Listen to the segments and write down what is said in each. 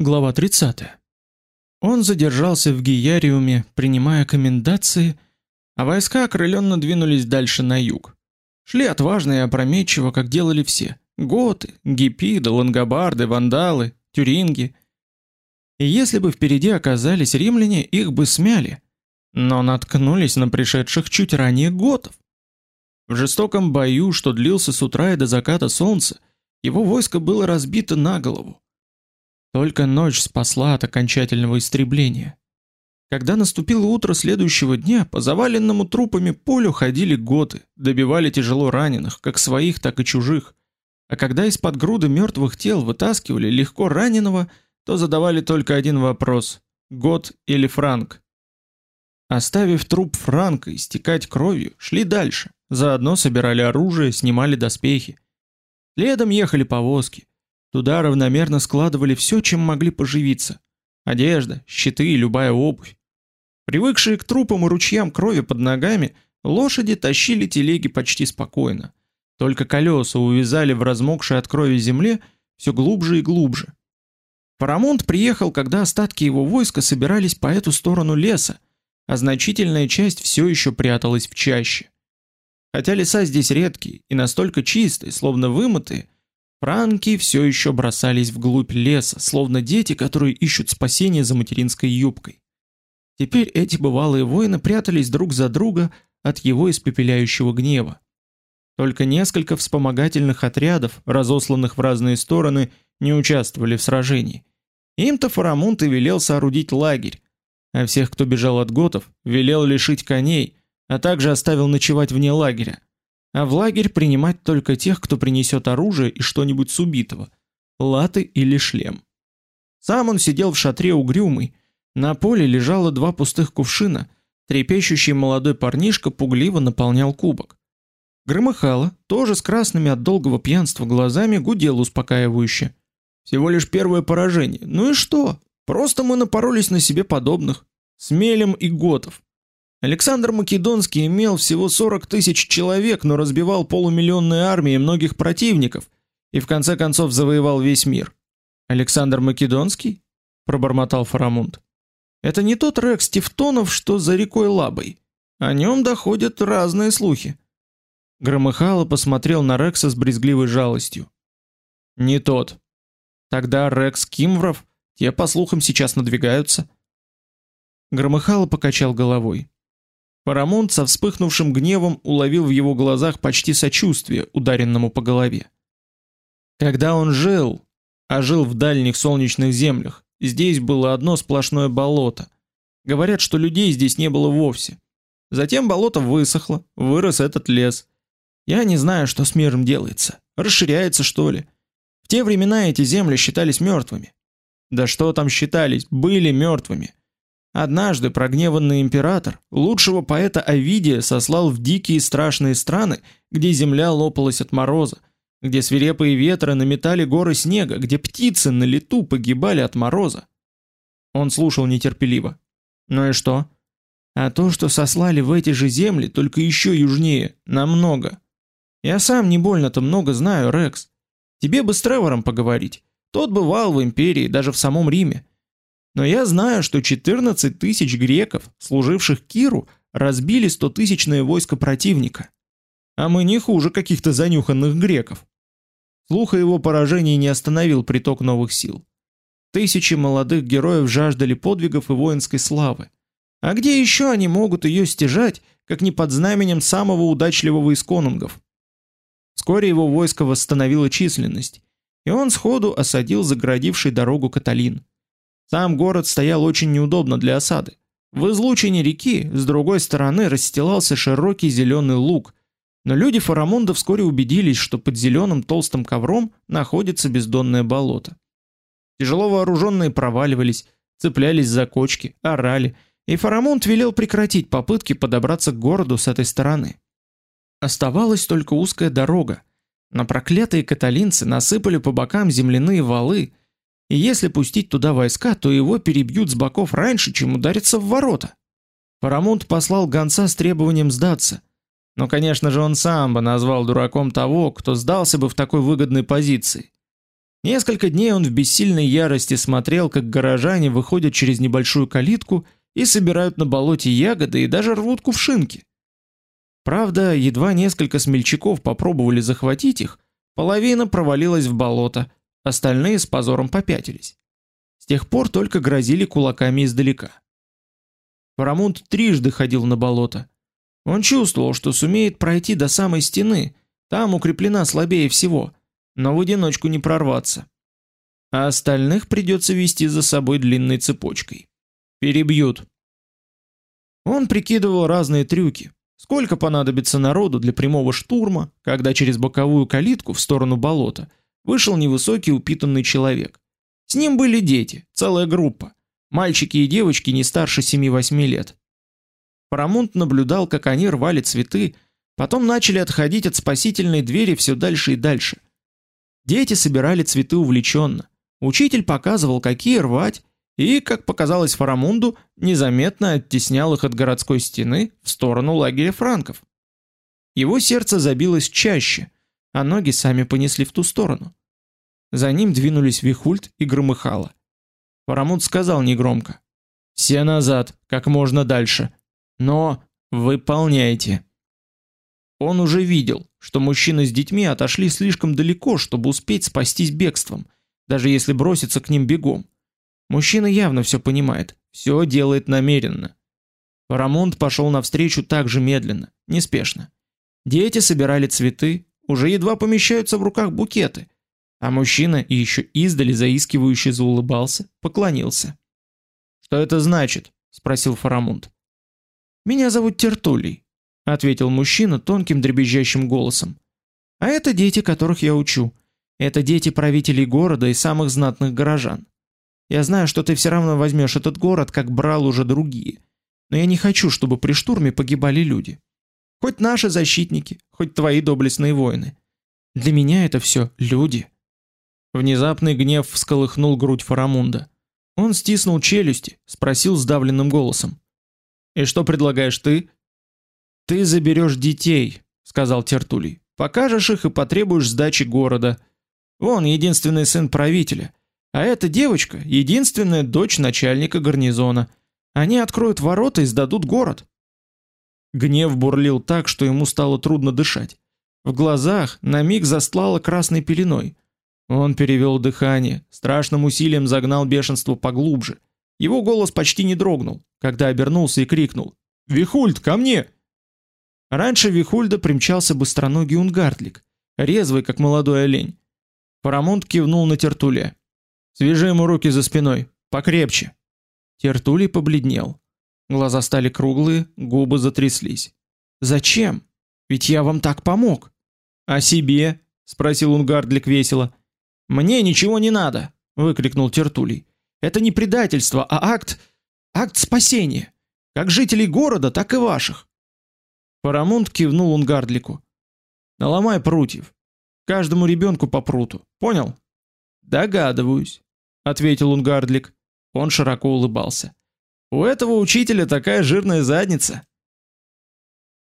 Глава 30. Он задержался в Гияриуме, принимая комендации, а войска окрыленно двинулись дальше на юг. Шли отважно и опрометчиво, как делали все: готы, гипиды, лангобарды, вандалы, тюринги. И если бы впереди оказались римляне, их бы смяли, но наткнулись на пришедших чуть ранее готов. В жестоком бою, что длился с утра и до заката солнца, его войско было разбито на голову. Только ночь спасла от окончательного истребления. Когда наступило утро следующего дня, по заваленному трупами полю ходили готы, добивали тяжело раненых, как своих, так и чужих. А когда из-под груды мертвых тел вытаскивали легко раненого, то задавали только один вопрос: гот или франк. Оставив труп франка истекать кровью, шли дальше. Заодно собирали оружие, снимали доспехи. Следом ехали повозки. Туда равномерно складывали все, чем могли поживиться: одежда, щиты и любая обувь. Привыкшие к трупам и ручьям крови под ногами, лошади тащили телеги почти спокойно. Только колеса увязали в размокшей от крови земле все глубже и глубже. Парамонт приехал, когда остатки его войска собирались по эту сторону леса, а значительная часть все еще пряталась в чаще. Хотя леса здесь редкие и настолько чистые, словно вымытые, Франки все еще бросались вглубь леса, словно дети, которые ищут спасения за материнской юбкой. Теперь эти бывалые воины прятались друг за друга от его испепеляющего гнева. Только несколько вспомогательных отрядов, разосланных в разные стороны, не участвовали в сражении. Им-то Фарамунд и велел соорудить лагерь, а всех, кто бежал от готов, велел лишить коней, а также оставил ночевать вне лагеря а в лагерь принимать только тех, кто принесет оружие и что-нибудь с убитого, латы или шлем. Сам он сидел в шатре угрюмый, на поле лежало два пустых кувшина, трепещущий молодой парнишка пугливо наполнял кубок. Громыхало, тоже с красными от долгого пьянства глазами, гудел успокаивающе. Всего лишь первое поражение. Ну и что? Просто мы напоролись на себе подобных. Смелем и Готов. Александр Македонский имел всего 40 тысяч человек, но разбивал полумиллионные армии многих противников, и в конце концов завоевал весь мир. Александр Македонский? пробормотал Фарамунд. Это не тот Рекс Тевтонов, что за рекой Лабой. О нем доходят разные слухи. Громыхало посмотрел на Рекса с брезгливой жалостью. Не тот. Тогда Рекс Кимвров, те по слухам сейчас надвигаются. Громыхало покачал головой. Парамонт со вспыхнувшим гневом уловил в его глазах почти сочувствие ударенному по голове. Когда он жил, а жил в дальних солнечных землях, здесь было одно сплошное болото. Говорят, что людей здесь не было вовсе. Затем болото высохло, вырос этот лес. Я не знаю, что с миром делается. Расширяется, что ли? В те времена эти земли считались мертвыми. Да что там считались, были мертвыми. Однажды прогневанный император лучшего поэта Овидия сослал в дикие страшные страны, где земля лопалась от мороза, где свирепые ветры наметали горы снега, где птицы на лету погибали от мороза. Он слушал нетерпеливо. Ну и что? А то, что сослали в эти же земли, только еще южнее, намного. Я сам не больно-то много знаю, Рекс. Тебе бы с Тревором поговорить. Тот бывал в империи, даже в самом Риме. Но я знаю, что 14 тысяч греков, служивших Киру, разбили стотысячное войско противника. А мы не хуже каких-то занюханных греков. Слух о его поражении не остановил приток новых сил. Тысячи молодых героев жаждали подвигов и воинской славы. А где еще они могут ее стяжать, как не под знаменем самого удачливого из конунгов? Вскоре его войско восстановило численность, и он сходу осадил заградивший дорогу Каталин. Сам город стоял очень неудобно для осады. В излучине реки с другой стороны расстилался широкий зеленый луг, но люди Фарамунда вскоре убедились, что под зеленым толстым ковром находится бездонное болото. Тяжело вооруженные проваливались, цеплялись за кочки, орали, и Фарамунд велел прекратить попытки подобраться к городу с этой стороны. Оставалась только узкая дорога. На проклятые каталинцы насыпали по бокам земляные валы, и если пустить туда войска, то его перебьют с боков раньше, чем удариться в ворота. Парамонт послал гонца с требованием сдаться. Но, конечно же, он сам бы назвал дураком того, кто сдался бы в такой выгодной позиции. Несколько дней он в бессильной ярости смотрел, как горожане выходят через небольшую калитку и собирают на болоте ягоды и даже рвут кувшинки. Правда, едва несколько смельчаков попробовали захватить их, половина провалилась в болото, остальные с позором попятились. С тех пор только грозили кулаками издалека. Парамонт трижды ходил на болото. Он чувствовал, что сумеет пройти до самой стены, там укреплена слабее всего, но в одиночку не прорваться. А остальных придется вести за собой длинной цепочкой. Перебьют. Он прикидывал разные трюки, Сколько понадобится народу для прямого штурма, когда через боковую калитку в сторону болота вышел невысокий упитанный человек. С ним были дети, целая группа. Мальчики и девочки не старше 7-8 лет. Парамонт наблюдал, как они рвали цветы, потом начали отходить от спасительной двери все дальше и дальше. Дети собирали цветы увлеченно. Учитель показывал, какие рвать, и, как показалось Фарамунду, незаметно оттеснял их от городской стены в сторону лагеря франков. Его сердце забилось чаще, а ноги сами понесли в ту сторону. За ним двинулись Вихульт и Громыхало. Фарамунд сказал негромко: "Все назад, как можно дальше, но выполняйте". Он уже видел, что мужчины с детьми отошли слишком далеко, чтобы успеть спастись бегством, даже если броситься к ним бегом. Мужчина явно все понимает, все делает намеренно. Парамонт пошел навстречу так же медленно, неспешно. Дети собирали цветы, уже едва помещаются в руках букеты, а мужчина и еще издали заискивающе заулыбался, поклонился. Что это значит? спросил Фарамунд. Меня зовут Тертулий, ответил мужчина тонким дребезжащим голосом. А это дети, которых я учу. Это дети правителей города и самых знатных горожан. Я знаю, что ты все равно возьмешь этот город, как брал уже другие. Но я не хочу, чтобы при штурме погибали люди. Хоть наши защитники, хоть твои доблестные воины. Для меня это все люди. Внезапный гнев всколыхнул грудь Фарамунда. Он стиснул челюсти, спросил сдавленным голосом: "И что предлагаешь ты?" "Ты заберешь детей", сказал Тертулий. "Покажешь их и потребуешь сдачи города. Вон единственный сын правителя. А эта девочка единственная дочь начальника гарнизона. Они откроют ворота и сдадут город. Гнев бурлил так, что ему стало трудно дышать. В глазах на миг застлало красной пеленой. Он перевел дыхание, страшным усилием загнал бешенство поглубже. Его голос почти не дрогнул, когда обернулся и крикнул: "Вихульд, ко мне!" Раньше Вихульда примчался быстроногий унгардлик, резвый как молодой олень. Парамонт кивнул на Тертуле. Свяжи ему руки за спиной, покрепче. Тертули побледнел. Глаза стали круглые, губы затряслись. Зачем? Ведь я вам так помог. А себе? спросил Унгардлик весело. Мне ничего не надо, выкрикнул Тертулий. Это не предательство, а акт акт спасения, как жителей города, так и ваших. Парамунд кивнул Унгардлику. Наломай прутьев. Каждому ребенку по пруту. Понял? Догадываюсь ответил Унгардлик. Он широко улыбался. У этого учителя такая жирная задница.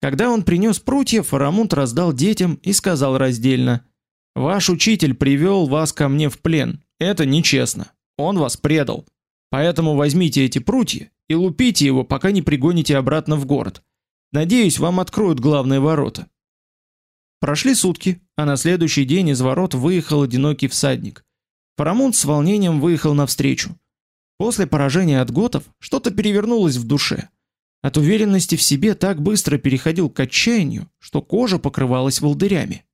Когда он принес прутья, Фарамунд раздал детям и сказал раздельно: "Ваш учитель привел вас ко мне в плен. Это нечестно. Он вас предал. Поэтому возьмите эти прутья и лупите его, пока не пригоните обратно в город. Надеюсь, вам откроют главные ворота". Прошли сутки, а на следующий день из ворот выехал одинокий всадник. Парамонт с волнением выехал навстречу. После поражения от готов что-то перевернулось в душе. От уверенности в себе так быстро переходил к отчаянию, что кожа покрывалась волдырями.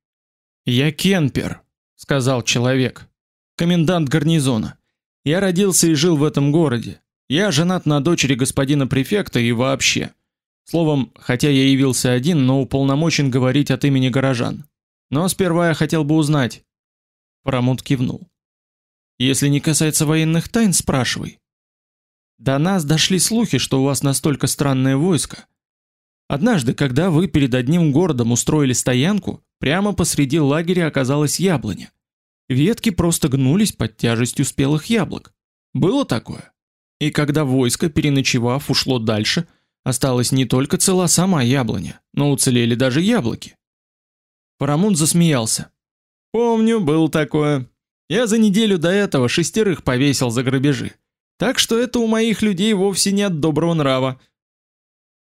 "Я Кенпер", сказал человек. "Комендант гарнизона. Я родился и жил в этом городе. Я женат на дочери господина префекта и вообще. Словом, хотя я явился один, но уполномочен говорить от имени горожан. Но сперва я хотел бы узнать". Парамонт кивнул. Если не касается военных тайн, спрашивай. До нас дошли слухи, что у вас настолько странное войско. Однажды, когда вы перед одним городом устроили стоянку, прямо посреди лагеря оказалась яблоня. Ветки просто гнулись под тяжестью спелых яблок. Было такое. И когда войско, переночевав, ушло дальше, осталась не только цела сама яблоня, но уцелели даже яблоки. Парамунд засмеялся. Помню, был такое. Я за неделю до этого шестерых повесил за грабежи. Так что это у моих людей вовсе не от доброго нрава.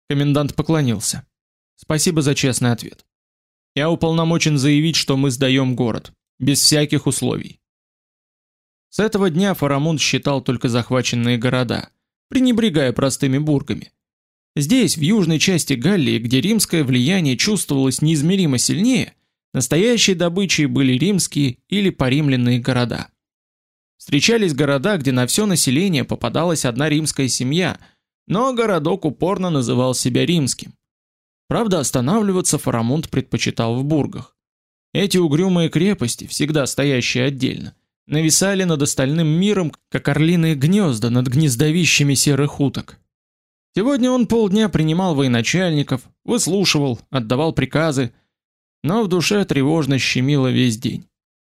Комендант поклонился. Спасибо за честный ответ. Я уполномочен заявить, что мы сдаем город без всяких условий. С этого дня Фарамунд считал только захваченные города, пренебрегая простыми бургами. Здесь, в южной части Галлии, где римское влияние чувствовалось неизмеримо сильнее, настоящей добычей были римские или поримленные города. Встречались города, где на все население попадалась одна римская семья, но городок упорно называл себя римским. Правда, останавливаться Фарамунд предпочитал в бургах. Эти угрюмые крепости, всегда стоящие отдельно, нависали над остальным миром, как орлиные гнезда над гнездовищами серых уток. Сегодня он полдня принимал военачальников, выслушивал, отдавал приказы, но в душе тревожно щемило весь день.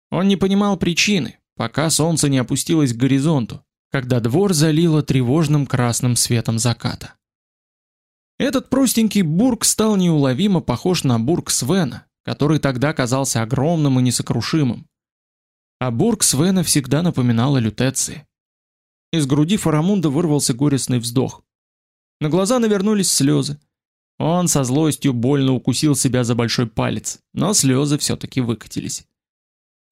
Он не понимал причины, пока солнце не опустилось к горизонту, когда двор залило тревожным красным светом заката. Этот простенький бург стал неуловимо похож на бург Свена, который тогда казался огромным и несокрушимым. А бург Свена всегда напоминал о Лютеции. Из груди Фарамунда вырвался горестный вздох. На глаза навернулись слезы. Он со злостью больно укусил себя за большой палец, но слезы все-таки выкатились.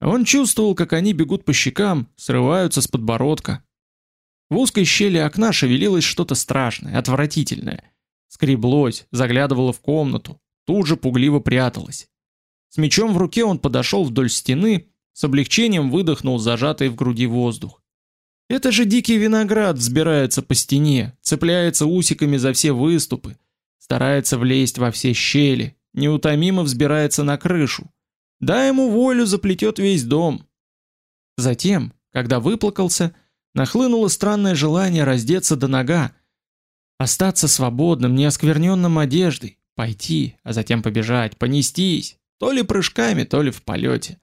Он чувствовал, как они бегут по щекам, срываются с подбородка. В узкой щели окна шевелилось что-то страшное, отвратительное. Скреблось, заглядывало в комнату, тут же пугливо пряталось. С мечом в руке он подошел вдоль стены, с облегчением выдохнул зажатый в груди воздух. Это же дикий виноград взбирается по стене, цепляется усиками за все выступы, старается влезть во все щели, неутомимо взбирается на крышу. Дай ему волю, заплетет весь дом. Затем, когда выплакался, нахлынуло странное желание раздеться до нога, остаться свободным, неоскверненным одеждой, пойти, а затем побежать, понестись, то ли прыжками, то ли в полете.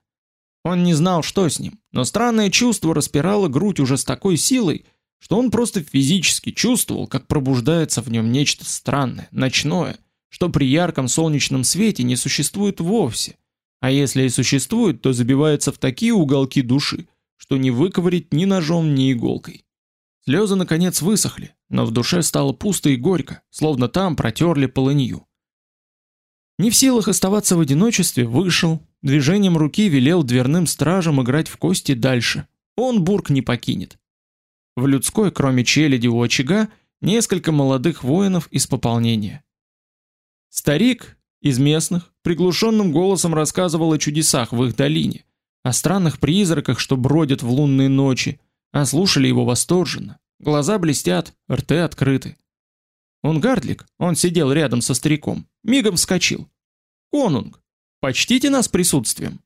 Он не знал, что с ним, но странное чувство распирало грудь уже с такой силой, что он просто физически чувствовал, как пробуждается в нем нечто странное, ночное, что при ярком солнечном свете не существует вовсе, а если и существует, то забивается в такие уголки души, что не выковырить ни ножом, ни иголкой. Слезы наконец высохли, но в душе стало пусто и горько, словно там протерли полынью. Не в силах оставаться в одиночестве, вышел, движением руки велел дверным стражам играть в кости дальше. Он бург не покинет. В людской, кроме челяди у очага, несколько молодых воинов из пополнения. Старик из местных приглушенным голосом рассказывал о чудесах в их долине, о странных призраках, что бродят в лунные ночи, а слушали его восторженно. Глаза блестят, рты открыты. Он гардлик, он сидел рядом со стариком, мигом вскочил. «Конунг, почтите нас присутствием!»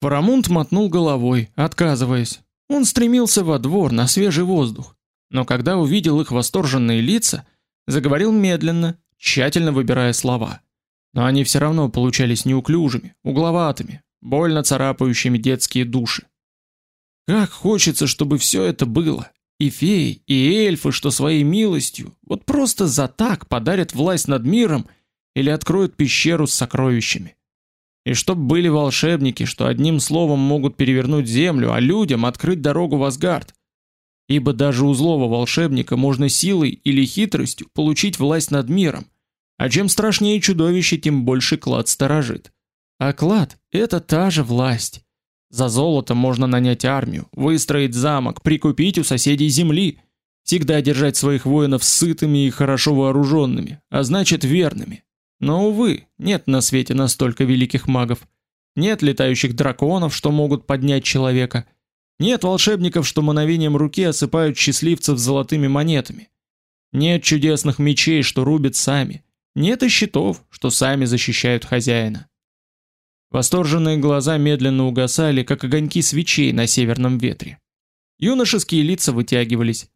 Парамунд мотнул головой, отказываясь. Он стремился во двор, на свежий воздух. Но когда увидел их восторженные лица, заговорил медленно, тщательно выбирая слова. Но они все равно получались неуклюжими, угловатыми, больно царапающими детские души. Как хочется, чтобы все это было, и феи, и эльфы, что своей милостью, вот просто за так подарят власть над миром или откроют пещеру с сокровищами. И чтоб были волшебники, что одним словом могут перевернуть землю, а людям открыть дорогу в Асгард. Ибо даже у злого волшебника можно силой или хитростью получить власть над миром, а чем страшнее чудовище, тем больше клад сторожит. А клад – это та же власть. За золото можно нанять армию, выстроить замок, прикупить у соседей земли, всегда держать своих воинов сытыми и хорошо вооруженными, а значит верными. Но увы, нет на свете настолько великих магов. Нет летающих драконов, что могут поднять человека. Нет волшебников, что мановением руки осыпают счастливцев золотыми монетами. Нет чудесных мечей, что рубят сами. Нет и щитов, что сами защищают хозяина. Восторженные глаза медленно угасали, как огоньки свечей на северном ветре. Юношеские лица вытягивались.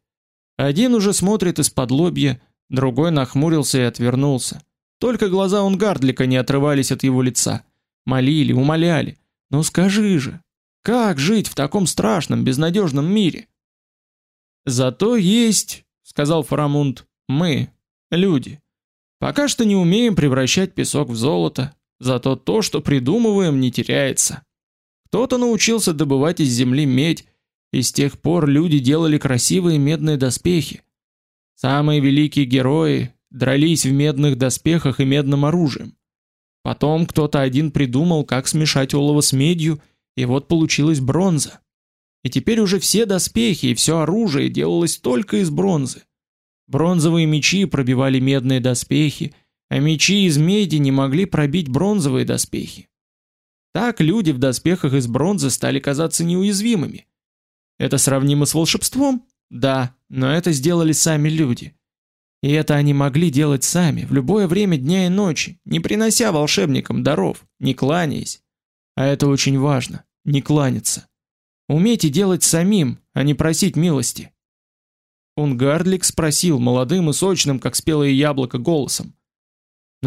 Один уже смотрит из-под лобья, другой нахмурился и отвернулся. Только глаза Унгардлика не отрывались от его лица. Молили, умоляли. «Ну скажи же, как жить в таком страшном, безнадежном мире?» «Зато есть, — сказал Фарамунд, — мы, люди. Пока что не умеем превращать песок в золото, Зато то, что придумываем, не теряется. Кто-то научился добывать из земли медь, и с тех пор люди делали красивые медные доспехи. Самые великие герои дрались в медных доспехах и медным оружием. Потом кто-то один придумал, как смешать олово с медью, и вот получилась бронза. И теперь уже все доспехи и все оружие делалось только из бронзы. Бронзовые мечи пробивали медные доспехи, а мечи из меди не могли пробить бронзовые доспехи. Так люди в доспехах из бронзы стали казаться неуязвимыми. Это сравнимо с волшебством? Да, но это сделали сами люди. И это они могли делать сами, в любое время дня и ночи, не принося волшебникам даров, не кланяясь. А это очень важно, не кланяться. Умейте делать самим, а не просить милости. Унгардлик спросил молодым и сочным, как спелое яблоко, голосом.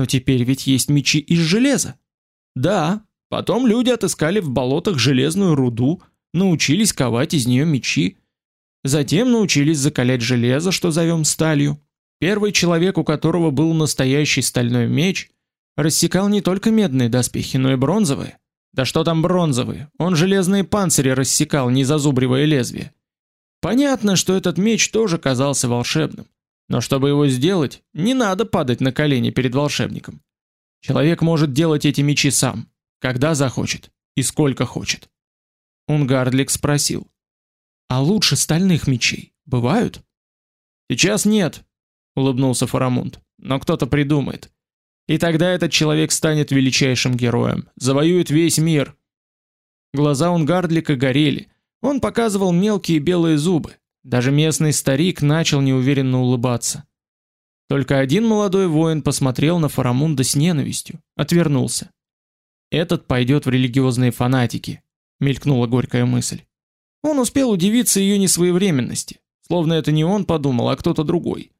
Но теперь ведь есть мечи из железа. Да, потом люди отыскали в болотах железную руду, научились ковать из нее мечи. Затем научились закалять железо, что зовем сталью. Первый человек, у которого был настоящий стальной меч, рассекал не только медные доспехи, но и бронзовые. Да что там бронзовые? Он железные панцири рассекал, не зазубривая лезвие. Понятно, что этот меч тоже казался волшебным. Но чтобы его сделать, не надо падать на колени перед волшебником. Человек может делать эти мечи сам, когда захочет и сколько хочет. Унгардлик спросил: "А лучше стальных мечей бывают?" "Сейчас нет", улыбнулся Фарамунд. "Но кто-то придумает. И тогда этот человек станет величайшим героем, завоюет весь мир". Глаза Унгардлика горели. Он показывал мелкие белые зубы. Даже местный старик начал неуверенно улыбаться. Только один молодой воин посмотрел на Фарамунда с ненавистью, отвернулся. Этот пойдет в религиозные фанатики, мелькнула горькая мысль. Он успел удивиться ее несвоевременности, словно это не он подумал, а кто-то другой.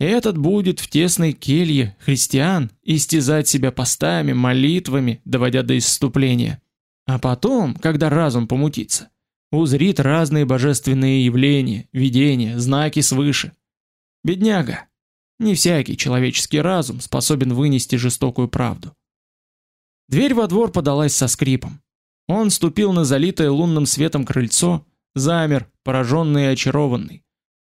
Этот будет в тесной келье христиан истязать себя постами, молитвами, доводя до исступления. А потом, когда разум помутится, узрит разные божественные явления, видения, знаки свыше. Бедняга. Не всякий человеческий разум способен вынести жестокую правду. Дверь во двор подалась со скрипом. Он ступил на залитое лунным светом крыльцо, замер, пораженный и очарованный.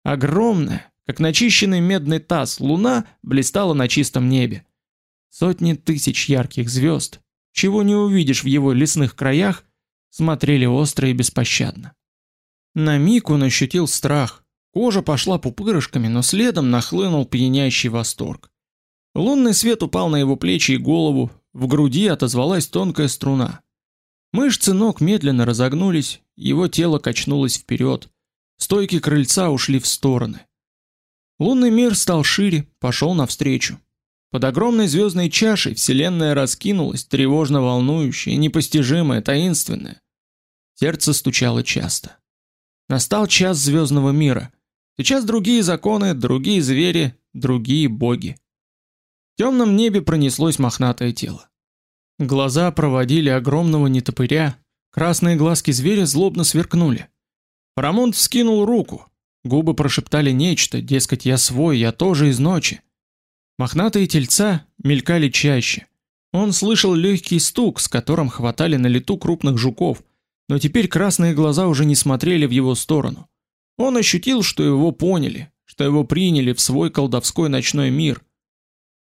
Огромная, как начищенный медный таз, луна блистала на чистом небе. Сотни тысяч ярких звезд, чего не увидишь в его лесных краях, смотрели остро и беспощадно. На миг он ощутил страх. Кожа пошла пупырышками, но следом нахлынул пьянящий восторг. Лунный свет упал на его плечи и голову, в груди отозвалась тонкая струна. Мышцы ног медленно разогнулись, его тело качнулось вперед. Стойки крыльца ушли в стороны. Лунный мир стал шире, пошел навстречу. Под огромной звездной чашей вселенная раскинулась, тревожно волнующая, непостижимая, таинственная. Сердце стучало часто. Настал час звездного мира. Сейчас другие законы, другие звери, другие боги. В темном небе пронеслось мохнатое тело. Глаза проводили огромного нетопыря, красные глазки зверя злобно сверкнули. Парамонт вскинул руку. Губы прошептали нечто, дескать, я свой, я тоже из ночи. Мохнатые тельца мелькали чаще. Он слышал легкий стук, с которым хватали на лету крупных жуков, но теперь красные глаза уже не смотрели в его сторону. Он ощутил, что его поняли, что его приняли в свой колдовской ночной мир.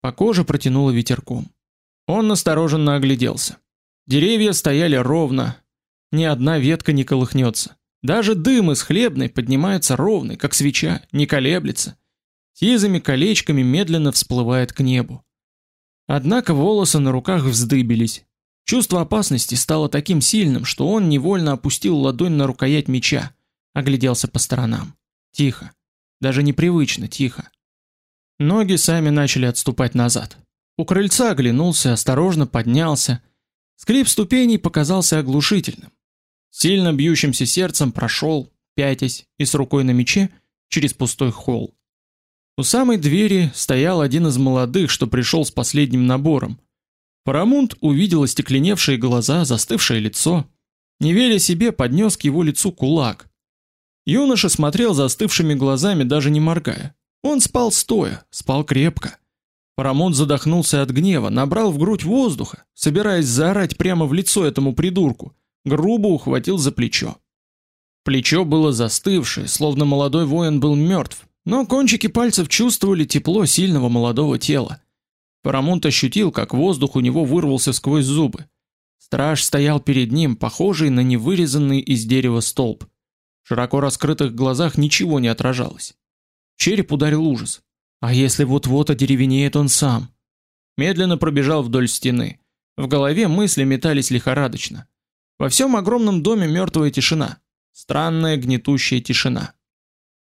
По коже протянуло ветерком. Он настороженно огляделся. Деревья стояли ровно, ни одна ветка не колыхнется. Даже дым из хлебной поднимается ровный, как свеча, не колеблется сизыми колечками медленно всплывает к небу. Однако волосы на руках вздыбились. Чувство опасности стало таким сильным, что он невольно опустил ладонь на рукоять меча, огляделся по сторонам. Тихо, даже непривычно тихо. Ноги сами начали отступать назад. У крыльца оглянулся, осторожно поднялся. Скрип ступеней показался оглушительным. Сильно бьющимся сердцем прошел, пятясь и с рукой на мече через пустой холл. У самой двери стоял один из молодых, что пришел с последним набором. Парамунд увидел остекленевшие глаза, застывшее лицо. Не веря себе, поднес к его лицу кулак. Юноша смотрел застывшими глазами, даже не моргая. Он спал стоя, спал крепко. Парамунд задохнулся от гнева, набрал в грудь воздуха, собираясь заорать прямо в лицо этому придурку. грубо ухватил за плечо. Плечо было застывшее, словно молодой воин был мертв, но кончики пальцев чувствовали тепло сильного молодого тела. Парамонт ощутил, как воздух у него вырвался сквозь зубы. Страж стоял перед ним, похожий на невырезанный из дерева столб. В широко раскрытых глазах ничего не отражалось. череп ударил ужас. А если вот-вот одеревенеет он сам? Медленно пробежал вдоль стены. В голове мысли метались лихорадочно. Во всем огромном доме мертвая тишина. Странная гнетущая тишина.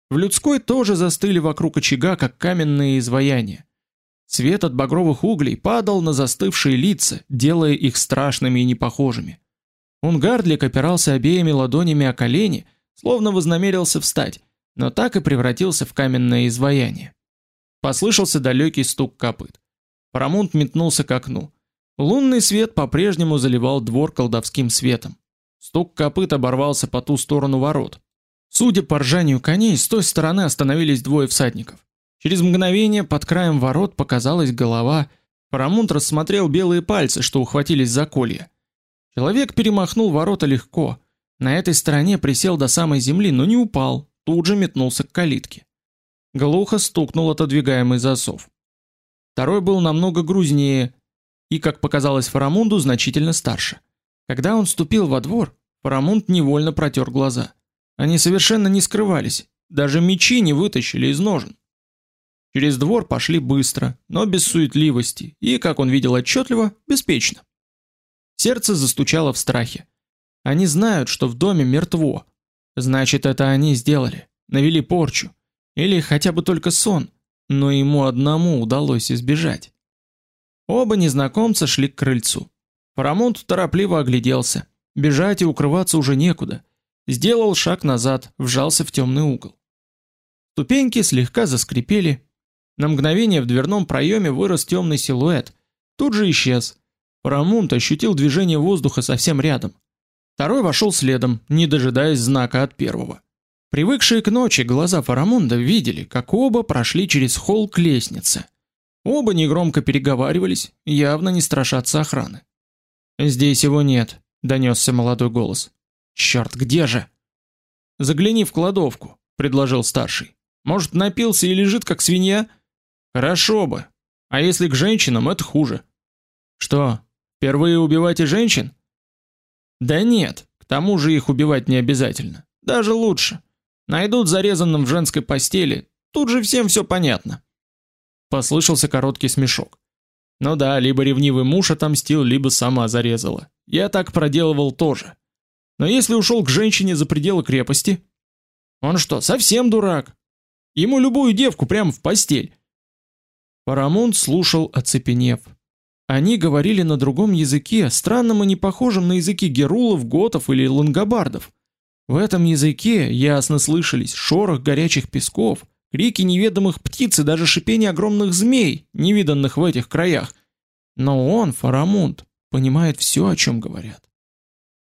В людской тоже застыли вокруг очага, как каменные изваяния. Свет от багровых углей падал на застывшие лица, делая их страшными и непохожими. Унгардлик опирался обеими ладонями о колени, словно вознамерился встать, но так и превратился в каменное изваяние. Послышался далекий стук копыт. Парамонт метнулся к окну. Лунный свет по-прежнему заливал двор колдовским светом. Стук копыт оборвался по ту сторону ворот. Судя по ржанию коней, с той стороны остановились двое всадников. Через мгновение под краем ворот показалась голова. Парамонт рассмотрел белые пальцы, что ухватились за колья. Человек перемахнул ворота легко. На этой стороне присел до самой земли, но не упал, тут же метнулся к калитке. Глухо стукнул отодвигаемый засов. Второй был намного грузнее и, как показалось Фарамунду, значительно старше. Когда он ступил во двор, Парамунд невольно протер глаза. Они совершенно не скрывались, даже мечи не вытащили из ножен. Через двор пошли быстро, но без суетливости и, как он видел отчетливо, беспечно. Сердце застучало в страхе. Они знают, что в доме мертво. Значит, это они сделали, навели порчу. Или хотя бы только сон, но ему одному удалось избежать. Оба незнакомца шли к крыльцу. Парамонт торопливо огляделся. Бежать и укрываться уже некуда. Сделал шаг назад, вжался в темный угол. Ступеньки слегка заскрипели. На мгновение в дверном проеме вырос темный силуэт. Тут же исчез. Парамонт ощутил движение воздуха совсем рядом. Второй вошел следом, не дожидаясь знака от первого. Привыкшие к ночи глаза Фарамунда видели, как оба прошли через холл к лестнице. Оба негромко переговаривались, явно не страшатся охраны. Здесь его нет, донесся молодой голос. Черт, где же? Загляни в кладовку, предложил старший. Может, напился и лежит как свинья? Хорошо бы. А если к женщинам, это хуже. Что? Впервые убиваете женщин? Да нет, к тому же их убивать не обязательно. Даже лучше. Найдут зарезанным в женской постели, тут же всем все понятно. Послышался короткий смешок. Ну да, либо ревнивый муж отомстил, либо сама зарезала. Я так проделывал тоже. Но если ушел к женщине за пределы крепости, он что, совсем дурак? Ему любую девку прямо в постель. Парамонт слушал, оцепенев. Они говорили на другом языке, странном и не похожем на языки герулов, готов или лангобардов. В этом языке ясно слышались шорох горячих песков, крики неведомых птиц и даже шипение огромных змей, невиданных в этих краях. Но он, Фарамунд, понимает все, о чем говорят.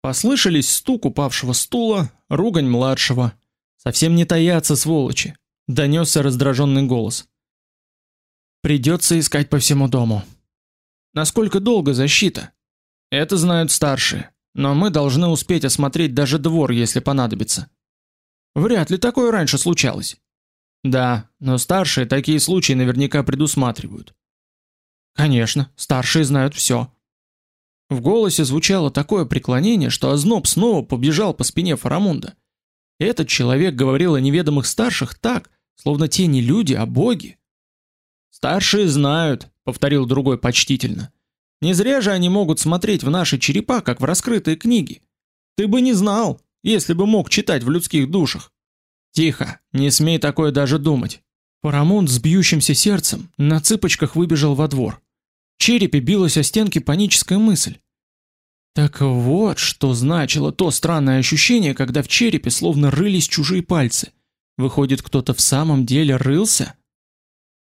Послышались стук упавшего стула, ругань младшего. Совсем не таятся сволочи, донесся раздраженный голос. Придется искать по всему дому. Насколько долго защита? Это знают старшие, но мы должны успеть осмотреть даже двор, если понадобится. Вряд ли такое раньше случалось. Да, но старшие такие случаи наверняка предусматривают. Конечно, старшие знают все. В голосе звучало такое преклонение, что озноб снова побежал по спине Фарамунда. Этот человек говорил о неведомых старших так, словно те не люди, а боги. Старшие знают, повторил другой почтительно. Не зря же они могут смотреть в наши черепа, как в раскрытые книги. Ты бы не знал, если бы мог читать в людских душах. Тихо, не смей такое даже думать. Парамонт с бьющимся сердцем на цыпочках выбежал во двор. Черепе билась о стенки паническая мысль. Так вот, что значило то странное ощущение, когда в черепе словно рылись чужие пальцы. Выходит, кто-то в самом деле рылся?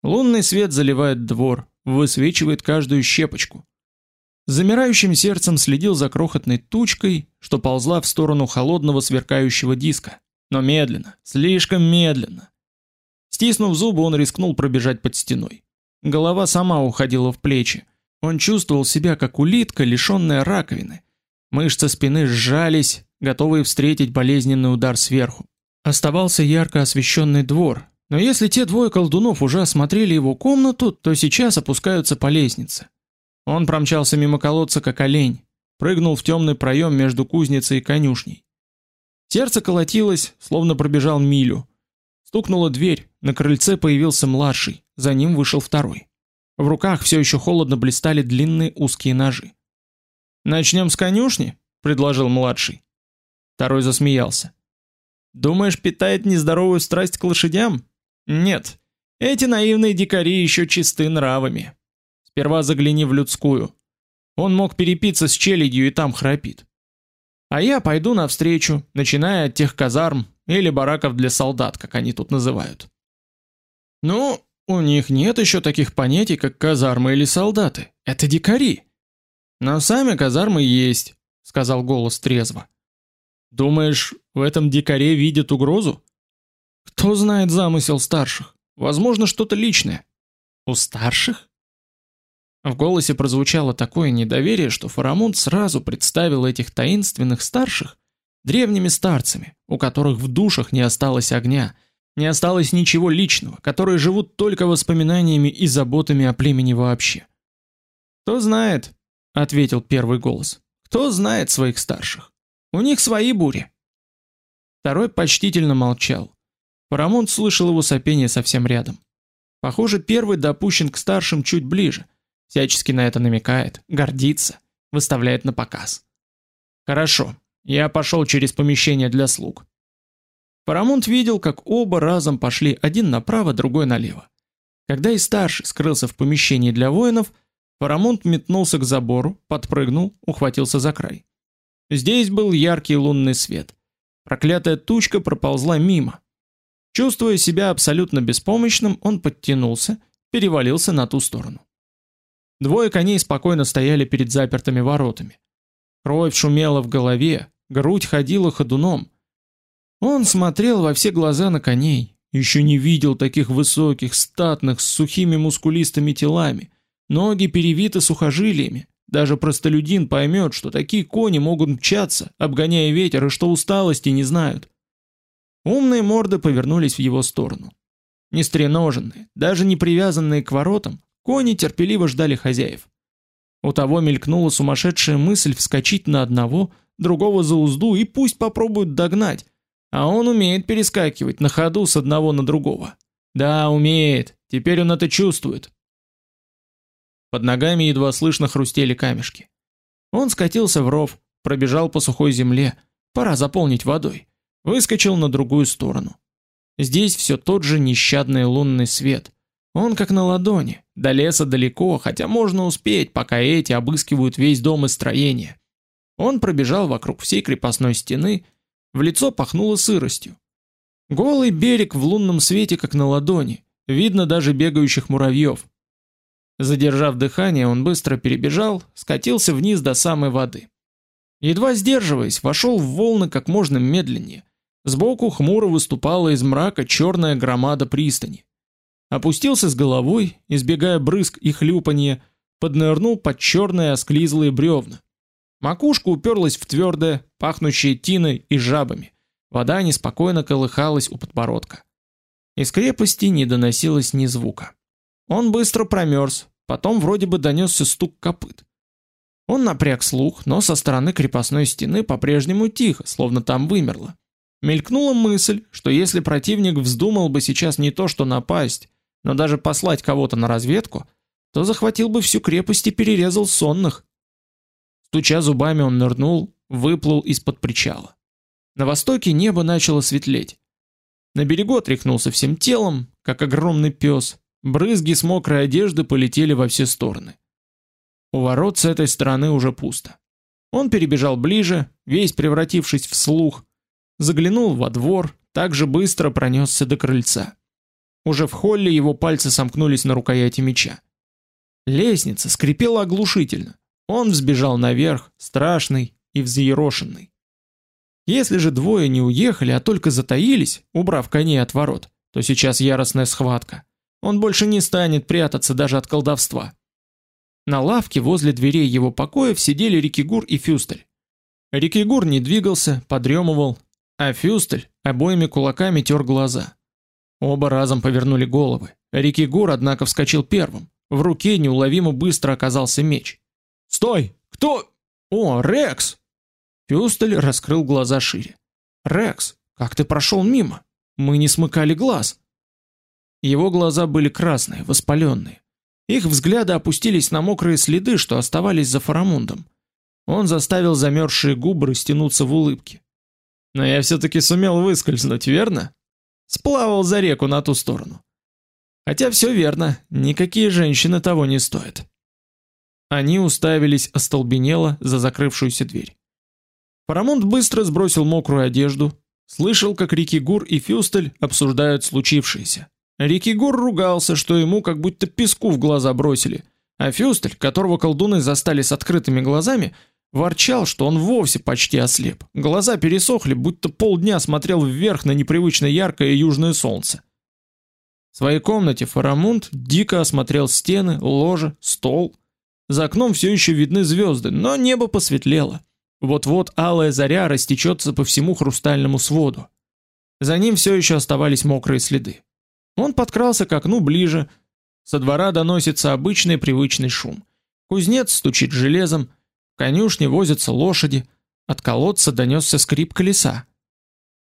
Лунный свет заливает двор, высвечивает каждую щепочку. Замирающим сердцем следил за крохотной тучкой, что ползла в сторону холодного сверкающего диска но медленно, слишком медленно. Стиснув зубы, он рискнул пробежать под стеной. Голова сама уходила в плечи. Он чувствовал себя как улитка, лишённая раковины. Мышцы спины сжались, готовые встретить болезненный удар сверху. Оставался ярко освещенный двор, но если те двое колдунов уже осмотрели его комнату, то сейчас опускаются по лестнице. Он промчался мимо колодца как олень, прыгнул в темный проем между кузницей и конюшней. Сердце колотилось, словно пробежал милю. Стукнула дверь, на крыльце появился младший, за ним вышел второй. В руках все еще холодно блистали длинные узкие ножи. Начнем с конюшни, предложил младший. Второй засмеялся. Думаешь, питает нездоровую страсть к лошадям? Нет. Эти наивные дикари еще чисты нравами. Сперва загляни в людскую. Он мог перепиться с челядью и там храпит. А я пойду навстречу, начиная от тех казарм или бараков для солдат, как они тут называют. Ну, у них нет еще таких понятий, как казармы или солдаты. Это дикари. Но сами казармы есть, сказал голос трезво. Думаешь, в этом дикаре видят угрозу? Кто знает замысел старших? Возможно, что-то личное. У старших? В голосе прозвучало такое недоверие, что Фарамунд сразу представил этих таинственных старших древними старцами, у которых в душах не осталось огня, не осталось ничего личного, которые живут только воспоминаниями и заботами о племени вообще. Кто знает, ответил первый голос. Кто знает своих старших? У них свои бури. Второй почтительно молчал. Фарамунд слышал его сопение совсем рядом. Похоже, первый допущен к старшим чуть ближе всячески на это намекает, гордится, выставляет на показ. Хорошо, я пошел через помещение для слуг. Парамонт видел, как оба разом пошли, один направо, другой налево. Когда и старший скрылся в помещении для воинов, Парамонт метнулся к забору, подпрыгнул, ухватился за край. Здесь был яркий лунный свет. Проклятая тучка проползла мимо. Чувствуя себя абсолютно беспомощным, он подтянулся, перевалился на ту сторону. Двое коней спокойно стояли перед запертыми воротами. Кровь шумела в голове, грудь ходила ходуном. Он смотрел во все глаза на коней, еще не видел таких высоких, статных, с сухими мускулистыми телами, ноги перевиты сухожилиями. Даже простолюдин поймет, что такие кони могут мчаться, обгоняя ветер, и что усталости не знают. Умные морды повернулись в его сторону. Не стреноженные, даже не привязанные к воротам, Кони терпеливо ждали хозяев. У того мелькнула сумасшедшая мысль вскочить на одного, другого за узду и пусть попробуют догнать. А он умеет перескакивать на ходу с одного на другого. Да, умеет. Теперь он это чувствует. Под ногами едва слышно хрустели камешки. Он скатился в ров, пробежал по сухой земле. Пора заполнить водой. Выскочил на другую сторону. Здесь все тот же нещадный лунный свет. Он как на ладони, до леса далеко, хотя можно успеть, пока эти обыскивают весь дом и строение. Он пробежал вокруг всей крепостной стены, в лицо пахнуло сыростью. Голый берег в лунном свете как на ладони, видно даже бегающих муравьев. Задержав дыхание, он быстро перебежал, скатился вниз до самой воды. Едва сдерживаясь, вошел в волны как можно медленнее. Сбоку хмуро выступала из мрака черная громада пристани опустился с головой, избегая брызг и хлюпанья, поднырнул под черные осклизлые бревна. Макушка уперлась в твердое, пахнущее тиной и жабами. Вода неспокойно колыхалась у подбородка. Из крепости не доносилось ни звука. Он быстро промерз, потом вроде бы донесся стук копыт. Он напряг слух, но со стороны крепостной стены по-прежнему тихо, словно там вымерло. Мелькнула мысль, что если противник вздумал бы сейчас не то что напасть, но даже послать кого-то на разведку, то захватил бы всю крепость и перерезал сонных. Стуча зубами, он нырнул, выплыл из-под причала. На востоке небо начало светлеть. На берегу отряхнулся всем телом, как огромный пес. Брызги с мокрой одежды полетели во все стороны. У ворот с этой стороны уже пусто. Он перебежал ближе, весь превратившись в слух, заглянул во двор, так же быстро пронесся до крыльца. Уже в холле его пальцы сомкнулись на рукояти меча. Лестница скрипела оглушительно. Он взбежал наверх, страшный и взъерошенный. Если же двое не уехали, а только затаились, убрав коней от ворот, то сейчас яростная схватка. Он больше не станет прятаться даже от колдовства. На лавке возле дверей его покоев сидели Рикигур и Фюстель. Рикигур не двигался, подремывал, а Фюстель обоими кулаками тер глаза. Оба разом повернули головы. Рикигур, однако, вскочил первым. В руке неуловимо быстро оказался меч. "Стой! Кто? О, Рекс!" Фюстель раскрыл глаза шире. "Рекс, как ты прошел мимо? Мы не смыкали глаз". Его глаза были красные, воспаленные. Их взгляды опустились на мокрые следы, что оставались за Фарамундом. Он заставил замерзшие губы растянуться в улыбке. Но я все таки сумел выскользнуть, верно? Сплавал за реку на ту сторону. Хотя все верно, никакие женщины того не стоят. Они уставились остолбенело за закрывшуюся дверь. Парамонт быстро сбросил мокрую одежду, слышал, как Рикигур и Фюстель обсуждают случившееся. Рикигур ругался, что ему как будто песку в глаза бросили, а Фюстель, которого колдуны застали с открытыми глазами, ворчал, что он вовсе почти ослеп. Глаза пересохли, будто полдня смотрел вверх на непривычно яркое южное солнце. В своей комнате Фарамунд дико осмотрел стены, ложе, стол. За окном все еще видны звезды, но небо посветлело. Вот-вот алая заря растечется по всему хрустальному своду. За ним все еще оставались мокрые следы. Он подкрался к окну ближе. Со двора доносится обычный привычный шум. Кузнец стучит железом, в конюшне возятся лошади, от колодца донесся скрип колеса.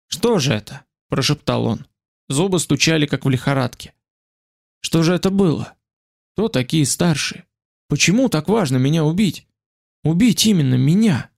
"Что же это?" прошептал он. Зубы стучали как в лихорадке. Что же это было? Кто такие старшие? Почему так важно меня убить? Убить именно меня?